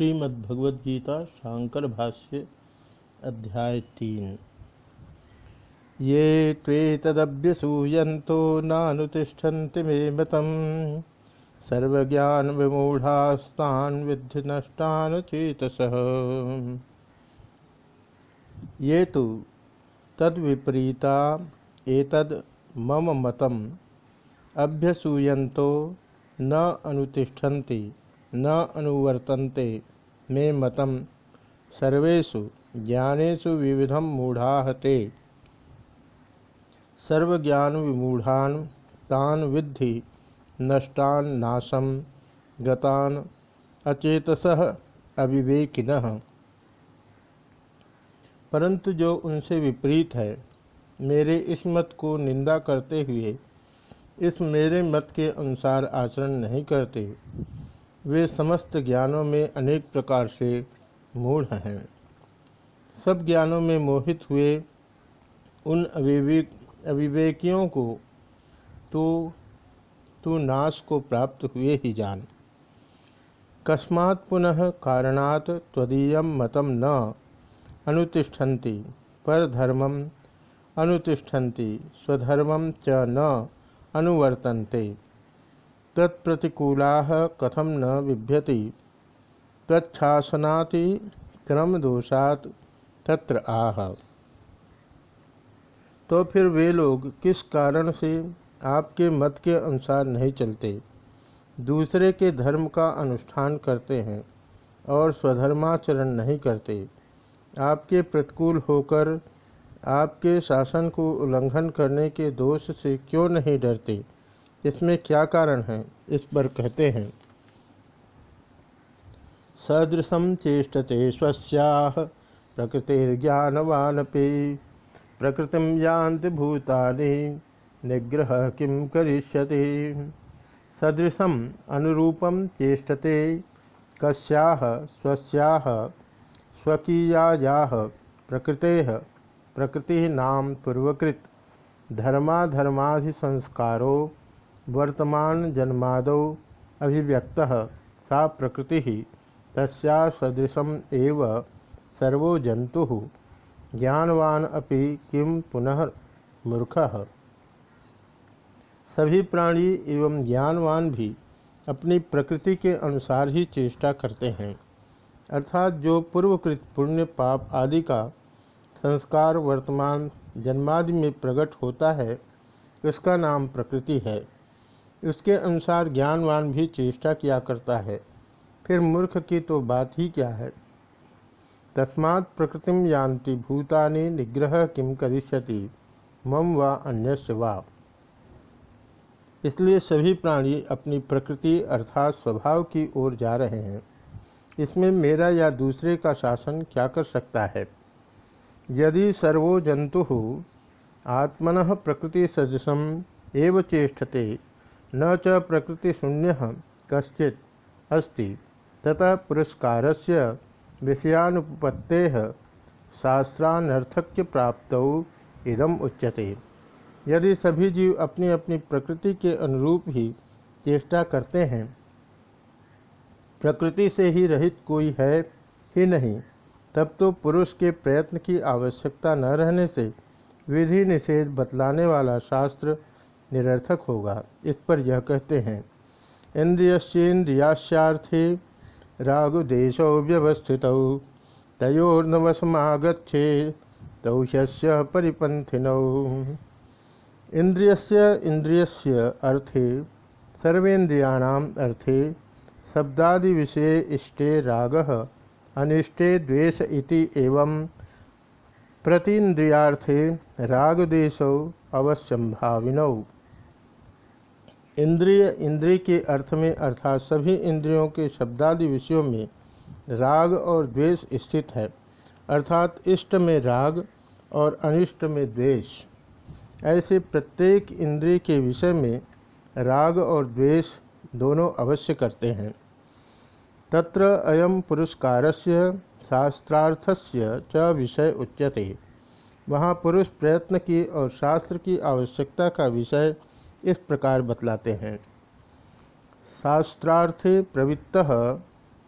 श्रीमद्भगवद्गीता शांकर भाष्य अध्याय तीन। ये त्वेतदभ्यसूयन्तो नानुतिष्ठन्ति मे मतं। सर्वज्ञानविमूढास्तान् विद्धि नष्टान् चेतसः ये तो तद्विपरीता, एतद् मम मतम् अभ्यसूयन्तो न अनुतिष्ठन्ति, न अनुवर्तन्ते। मे मतम। सर्वेषु ज्ञानेषु विविधम मूढ़ा ते सर्वज्ञान विमूढ़ान तान विद्धि नष्टान नाशम गतान अचेतस अविवेकिन। परंतु जो उनसे विपरीत है, मेरे इस मत को निंदा करते हुए, इस मेरे मत के अनुसार आचरण नहीं करते। वे समस्त ज्ञानों में अनेक प्रकार से मूढ़ हैं। सब ज्ञानों में मोहित हुए उन अविवेक, अविवेकियों को तो तू नाश को प्राप्त हुए ही जान। कस्मात् पुनः कारणात् तदीय मतम न अनुतिष्ठन्ति परधर्मम अनुतिष्ठन्ति स्वधर्मम च न अनुवर्तन्ते। तत्प्रतिकूला कथम न बिभ्यति तच्छासनाति क्रम दोषात तत्र आह। तो फिर वे लोग किस कारण से आपके मत के अनुसार नहीं चलते? दूसरे के धर्म का अनुष्ठान करते हैं और स्वधर्माचरण नहीं करते। आपके प्रतिकूल होकर आपके शासन को उल्लंघन करने के दोष से क्यों नहीं डरते? इसमें क्या कारण है, इस पर कहते हैं। सदृशम चेष्टते स्वस्याह प्रकृतिर्ज्ञानवानपि प्रकृतिम जानते भूतानि, निग्रह किम करिष्यति। सदृशम अनुरूपम चेष्टते कस्याह स्वस्याह स्वकीयायाह प्रकृते, प्रकृति नाम पूर्वकृत, धर्माधर्माधिसंस्कारो वर्तमान जन्मादौ अभिव्यक्त। सा प्रकृति तस्या सदृशम एव सर्वो जंतु ज्ञानवान अपि किम पुनः मूर्ख? सभी प्राणी एवं ज्ञानवान भी अपनी प्रकृति के अनुसार ही चेष्टा करते हैं। अर्थात जो पूर्वकृत पुण्य पाप आदि का संस्कार वर्तमान जन्मादि में प्रकट होता है, उसका नाम प्रकृति है। उसके अनुसार ज्ञानवान भी चेष्टा किया करता है। फिर मूर्ख की तो बात ही क्या है? तस्मात् प्रकृतिम यान्ति, भूतानि निग्रह किम करिष्यति, मम व अन्य वा। इसलिए सभी प्राणी अपनी प्रकृति अर्थात स्वभाव की ओर जा रहे हैं। इसमें मेरा या दूसरे का शासन क्या कर सकता है? यदि सर्वो जंतु आत्मन प्रकृति सदृशम एव चेष्टते न च प्रकृतिशून्य कश्चि अस्ति। ततः पुरस्कार से विषयानुपत्ते शास्त्रानर्थक्य प्राप्त इदम उच्यते। यदि सभी जीव अपनी अपनी प्रकृति के अनुरूप ही चेष्टा करते हैं, प्रकृति से ही रहित कोई है ही नहीं, तब तो पुरुष के प्रयत्न की आवश्यकता न रहने से विधि निषेध बतलाने वाला शास्त्र निरर्थक होगा। इस पर यह कहते हैं इंद्रियश्चेन्द्रियाश्चार्थे रागुदेशो व्यवस्थित तयोर्नवसमागछे तौह्य परिपंथिनौ इंद्रियस्य इंद्रियस्य अर्थे, सर्वेन्द्रियाणाम अर्थे शब्दादि विषय इष्टे राग, अनिष्टे द्वेष इति एवं प्रतीन्द्रियार्थे रागदेशौ अवश्यंभाविनौ इंद्रिय इंद्रिय के अर्थ में, अर्थात सभी इंद्रियों के शब्दादि विषयों में राग और द्वेष स्थित है। अर्थात इष्ट में राग और अनिष्ट में द्वेष। ऐसे प्रत्येक इंद्रिय के विषय में राग और द्वेष दोनों अवश्य करते हैं। तत्र अयम पुरस्कारस्य शास्त्रार्थस्य च विषय उच्यते। वहाँ पुरुष प्रयत्न की और शास्त्र की आवश्यकता का विषय इस प्रकार बतलाते हैं। शास्त्रार्थे प्रवृत्त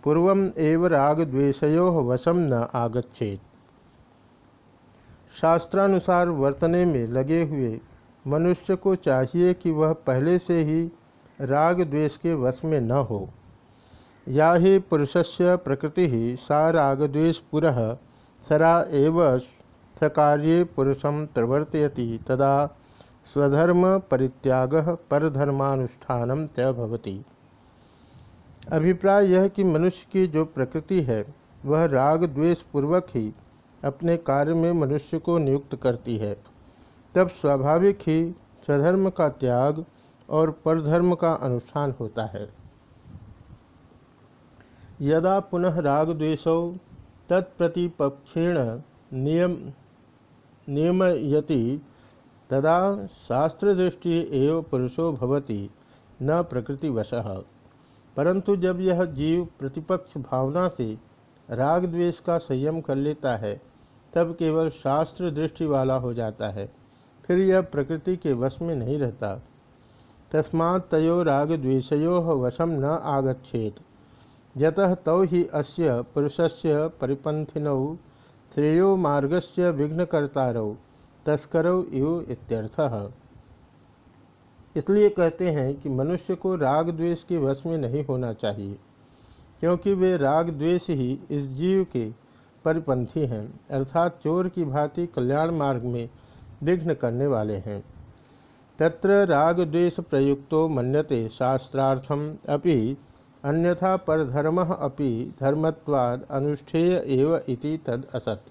पूर्व एव राग द्वेषयो वशम न आगछेत शास्त्रानुसार वर्तने में लगे हुए मनुष्य को चाहिए कि वह पहले से ही राग द्वेष के वश में न हो। या ही पुरुषस्य प्रकृति ही सा रागद्वेश पुरः सरा एव सकार्ये पुरुषम प्रवर्तयति तदा स्वधर्म परित्याग परधर्मानुष्ठान त्यवती अभिप्राय यह कि मनुष्य की जो प्रकृति है, वह राग द्वेष पूर्वक ही अपने कार्य में मनुष्य को नियुक्त करती है। तब स्वाभाविक ही स्वधर्म का त्याग और परधर्म का अनुष्ठान होता है। यदा पुनः राग द्वेषौ तत्प्रतिपक्षेण नियम नियमयति तदा शास्त्रदृष्टि एव पुरुषो भवति, न प्रकृतिवश। परंतु जब यह जीव प्रतिपक्ष भावना से राग द्वेष का संयम कर लेता है, तब केवल शास्त्र दृष्टि वाला हो जाता है, फिर यह प्रकृति के वश में नहीं रहता। तस्मात् तयो राग वशम न आगछेत यतः तौ ही अस्य पुरुषस्य परिपंथिनौ श्रेयो मार्गस्य विघ्नकर्तारौ। तस्करौ इव इत्यर्थः। इसलिए कहते हैं कि मनुष्य को राग द्वेष के वश में नहीं होना चाहिए, क्योंकि वे राग द्वेष ही इस जीव के परिपंथी हैं, अर्थात चोर की भांति कल्याण मार्ग में विघ्न करने वाले हैं। तत्र राग द्वेष प्रयुक्तो मन्यते शास्त्रार्थम अपि, अन्यथा परधर्म अपि धर्मत्वाद अनुष्ठेय एव इति तद असत।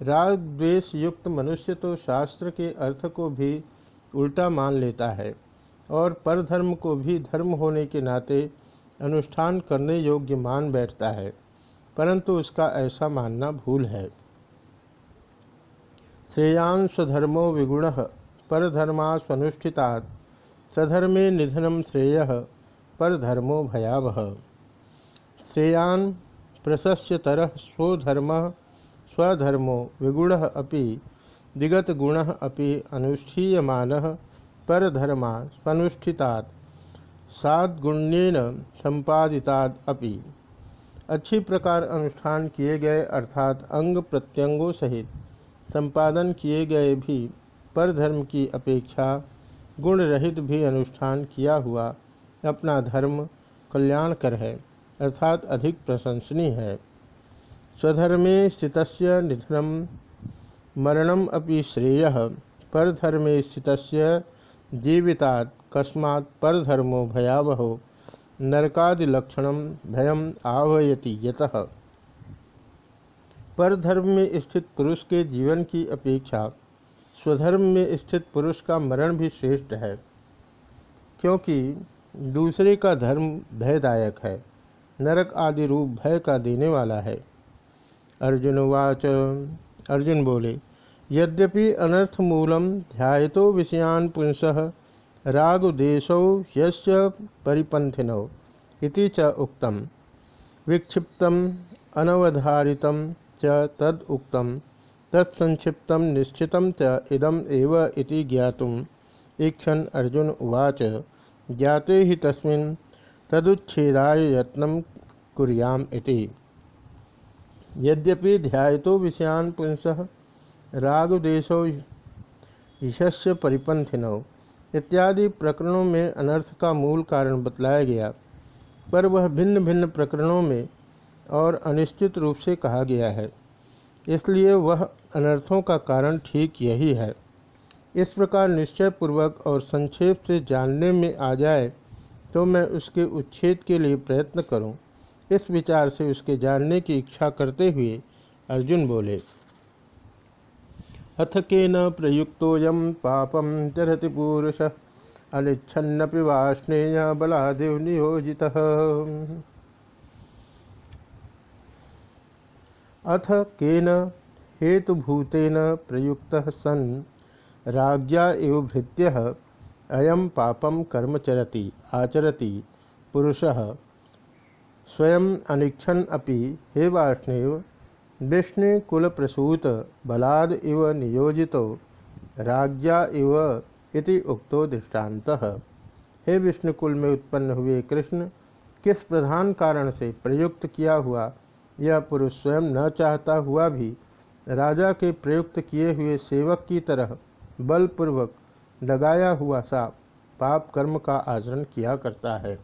राग द्वेष युक्त मनुष्य तो शास्त्र के अर्थ को भी उल्टा मान लेता है और परधर्म को भी धर्म होने के नाते अनुष्ठान करने योग्य मान बैठता है, परंतु उसका ऐसा मानना भूल है। श्रेयांश धर्मो विगुण परधर्मा स्वनुष्ठिता सधर्मे निधनम श्रेय, परधर्मो भयावह। श्रेयान प्रशस्यतर स्वधर्म स्वधर्मो विगुण अपि दिगत गुण अपि अनुष्ठीयमान परधर्मा स्वनुष्ठितात साद्गुण्यन संपादिताद अपि। अच्छी प्रकार अनुष्ठान किए गए अर्थात अंग प्रत्यंगों सहित संपादन किए गए भी परधर्म की अपेक्षा गुण रहित भी अनुष्ठान किया हुआ अपना धर्म कल्याणकर है, अर्थात अधिक प्रशंसनीय है। स्वधर्मे स्थित निधनम मरणम अपि श्रेय। परधर्मे स्थित जीविता कस्मा परधर्मो भयावहो, नरकादिलक्षण भयम आवयति यतः। परधर्म में स्थित पुरुष के जीवन की अपेक्षा, स्वधर्म में स्थित पुरुष का मरण भी श्रेष्ठ है, क्योंकि दूसरे का धर्म भयदायक है, नरक आदि रूप भय का देने वाला है। अर्जुनवाच अर्जुन बोले, यद्यपि अनर्थ मूलम ध्यातो विषयान पुंस रागदेशौ यस्य इति च उक्तम। विक्षिप्तम, अनवधारितम च तद तत्संक्षिप्त निश्चित च इदम एव इति ईक्षण अर्जुन उवाच, ज्ञाते ही तस्मिन् यत्न कुरियाम इति। यद्यपि ध्यातो विषयान पुंस रागदेशो ईशस्य परिपंथिनौ इत्यादि प्रकरणों में अनर्थ का मूल कारण बतलाया गया, पर वह भिन्न भिन्न प्रकरणों में और अनिश्चित रूप से कहा गया है इसलिए वह अनर्थों का कारण ठीक यही है इस प्रकार निश्चय पूर्वक और संक्षेप से जानने में आ जाए तो मैं उसके उच्छेद के लिए प्रयत्न करूँ। इस विचार से उसके जानने की इच्छा करते हुए अर्जुन बोले, अथ के न प्रयुक्तोयम पापम चरति पुरुष, अनिच्छन्नपि वाष्णेय बलादेव नियोजित। अथ केन हेतुभूतेन प्रयुक्त सन, राज्ञा इव भृत्य अयम पापम कर्म चरति, आचरति, पुरुषः। स्वयं अनिक्षण अपि हे वाष्णेव विष्णुकुलप्रसूत बलाद इव नियोजितो, राज्ञा इव इति उक्तो दृष्टान्तः। हे विष्णुकुल में उत्पन्न हुए कृष्ण, किस प्रधान कारण से प्रयुक्त किया हुआ यह पुरुष स्वयं न चाहता हुआ भी राजा के प्रयुक्त किए हुए सेवक की तरह बलपूर्वक लगाया हुआ सा पाप कर्म का आचरण किया करता है।